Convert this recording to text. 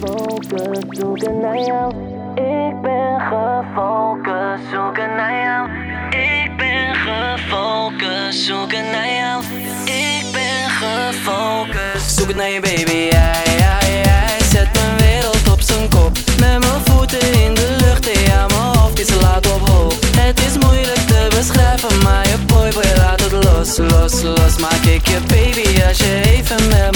gefocust, zoeken naar jou. Ik ben gefocust, zoeken naar jou. Ik ben gefocust, zoeken naar jou. Ik ben gefocust. Zoek naar je baby, jij, ja ja. Zet mijn wereld op zijn kop. Met mijn voeten in de lucht, en ja, mijn hoofd is laat op hoog. Het is moeilijk te beschrijven, maar je boy, boy, laat het los, los, los. Maak ik je baby als je even me.